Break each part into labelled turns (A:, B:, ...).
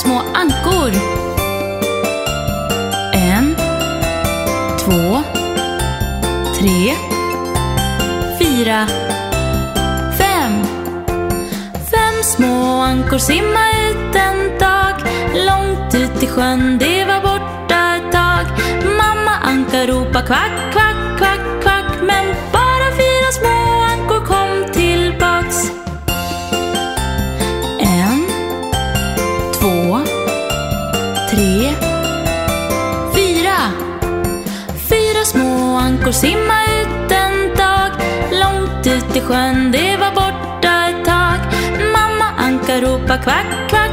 A: små ankor. En, två, tre, fyra, fem. Fem små ankor simma ut en dag. Långt ut i sjön, det var borta ett tag. Mamma anka ropa kvack, kvack quack, quack. kvack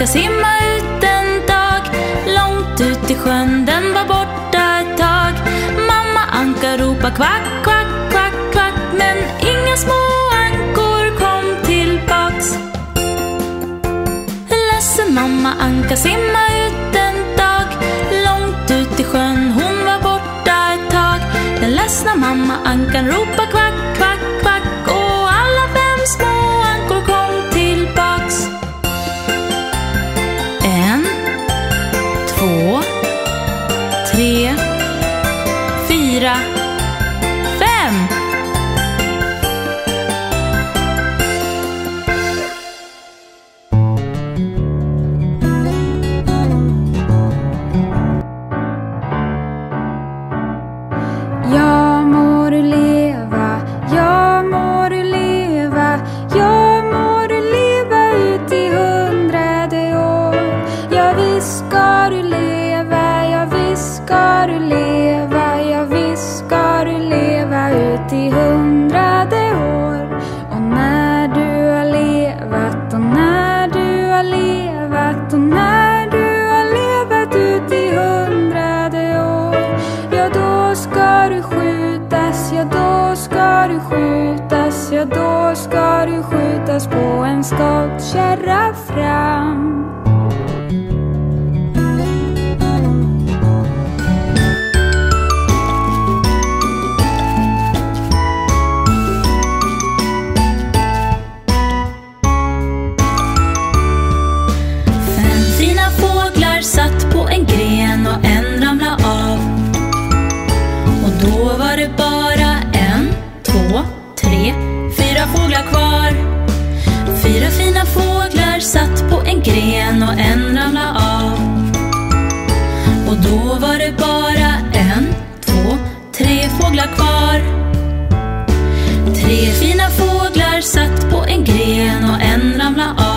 A: ska simma ut en dag. Långt ut i sjön, den var borta ett tag. Mamma anka ropa kvack, kvack, kvack, kvack. Men inga små ankor kom tillbaks. Ledsen mamma anka simma ut en dag. Långt ut i sjön, hon var borta ett tag. Den ledsna mamma ankan ropa kvar. Tre fina fåglar satt på en gren och en ramla av.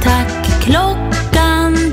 A: Tack klockan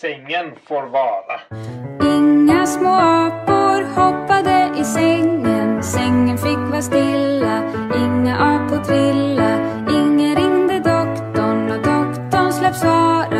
B: sängen får vara.
A: Inga små apor hoppade i sängen. Sängen fick vara stilla. Inga apor trilla. Ingen ringde doktorn och doktorn släpp svara.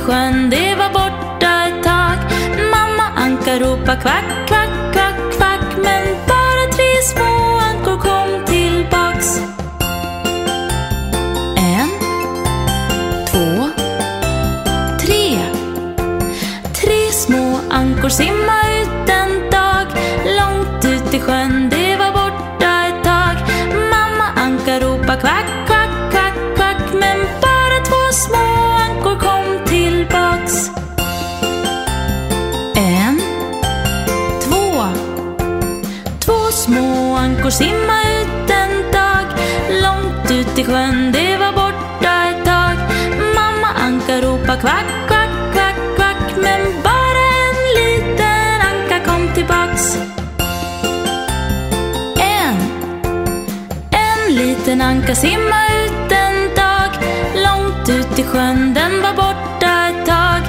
C: sjön, det var borta ett tag. Mamma anka ropa kvack, kvack, kvack, kvack. Men bara tre små ankor kom tillbaks. En, två, tre. Tre små ankor simma ut en dag. Långt ut i sjön, det var borta ett tag. Mamma anka ropa kvack
D: en anka simma ut en dag. Långt ut i sjön, den var borta ett tag.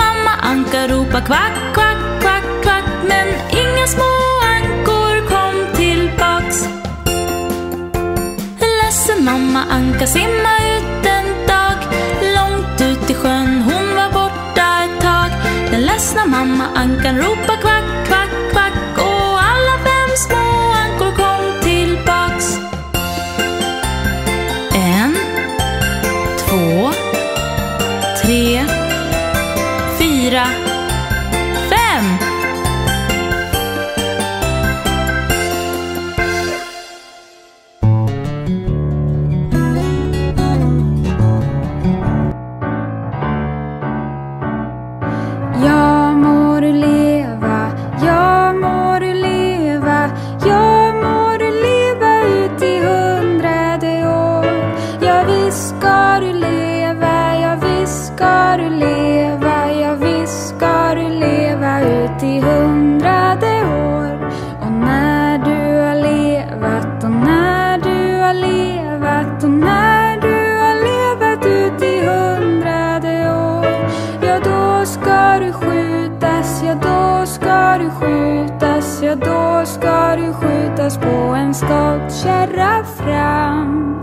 D: Mamma anka ropa kvack, kvack, kvack, kvack. Men inga små ankor kom tillbaks. Ledsen mamma anka simma ut en dag. Långt ut i sjön, hon var borta ett tag. Den ledsna mamma ankan ropa kvack,
A: då ska du skjutas på en skottkärra fram.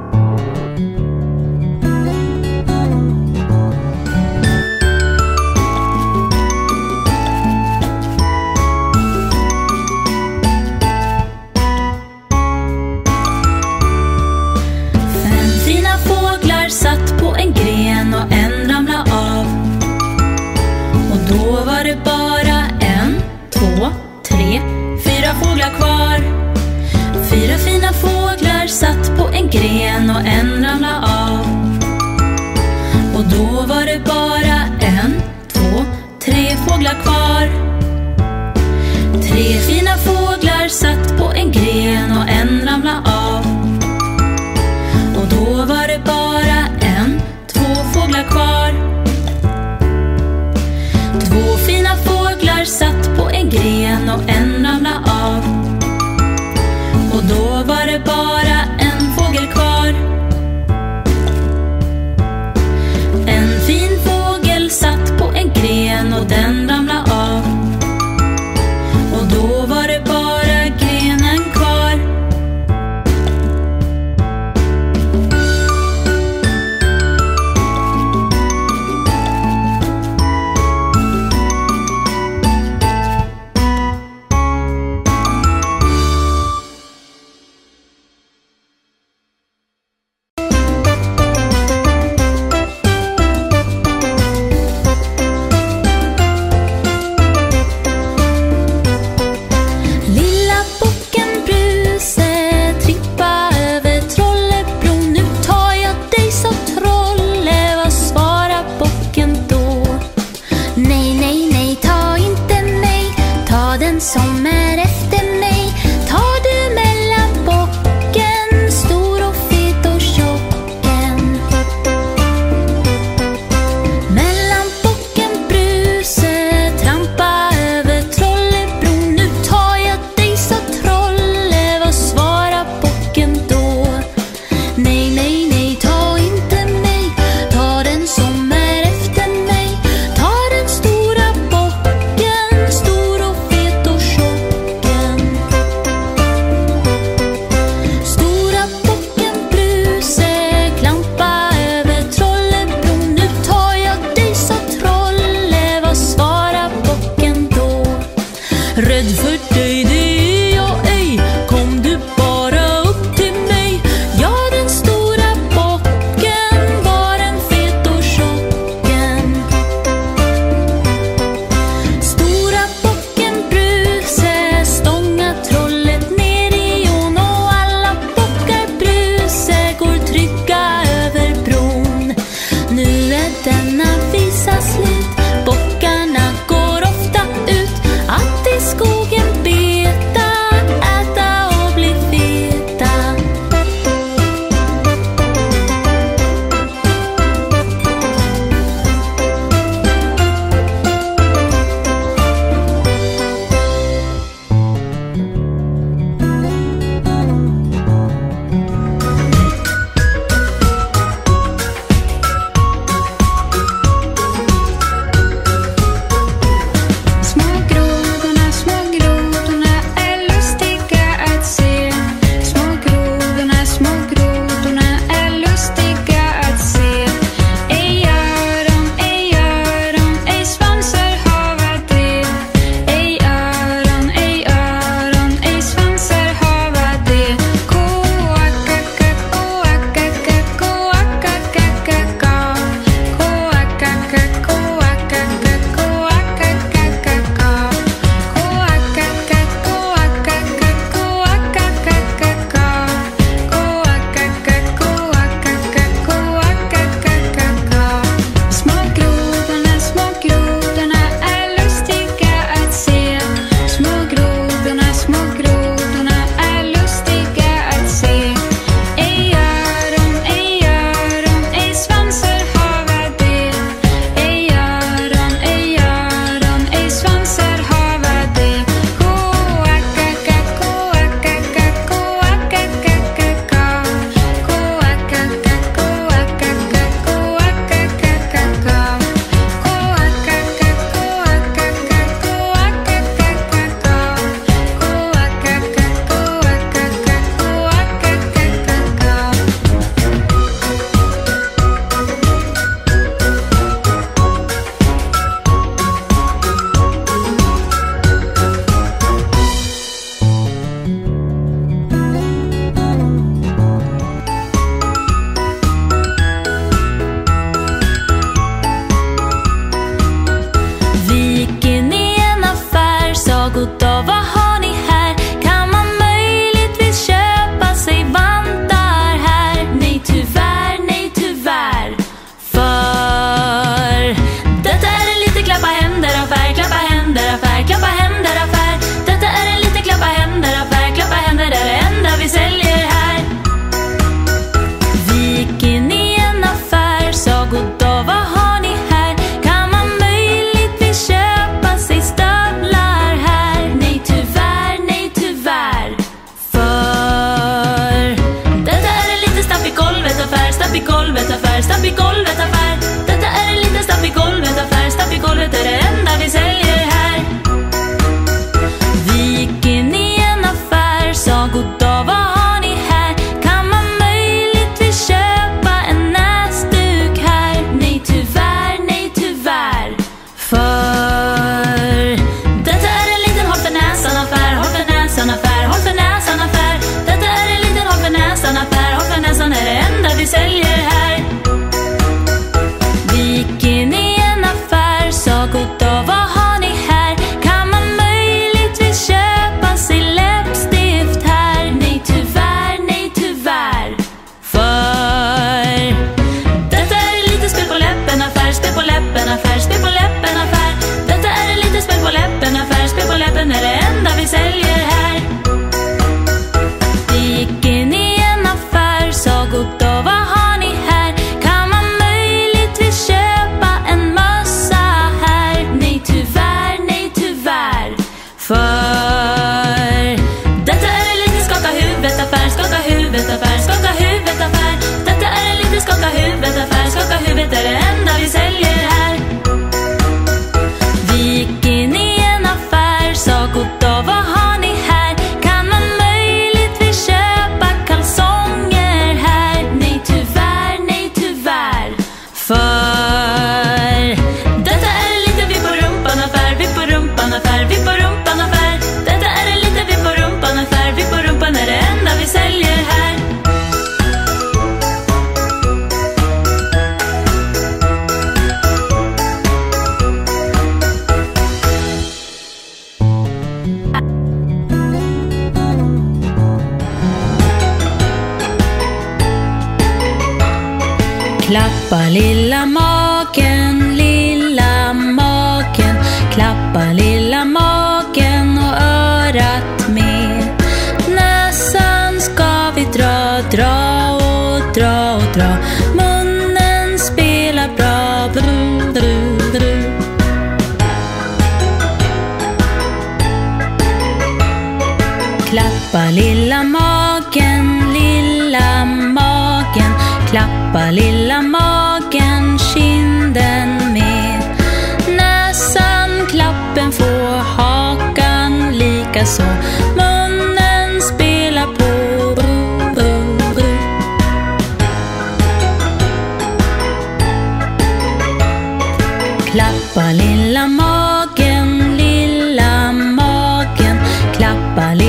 D: Vale.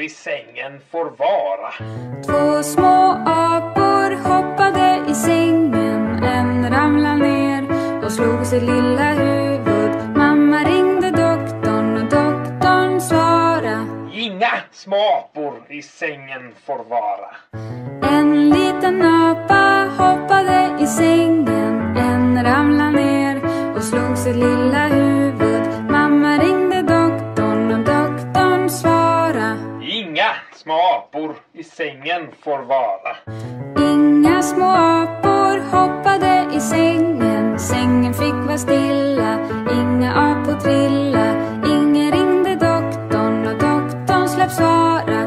B: i sängen får vara.
D: Två små apor hoppade i sängen. En ramlade ner och slog sitt lilla huvud. Mamma ringde doktorn och doktorn svara.
B: Inga små apor i sängen får vara.
D: En liten apa hoppade i sängen. En ramlade ner och slog sitt lilla huvud.
B: apor i sängen får vara.
D: Inga små apor hoppade i sängen. Sängen fick vara stilla. Inga apor trilla. Ingen ringde doktorn och doktorn släpp svara.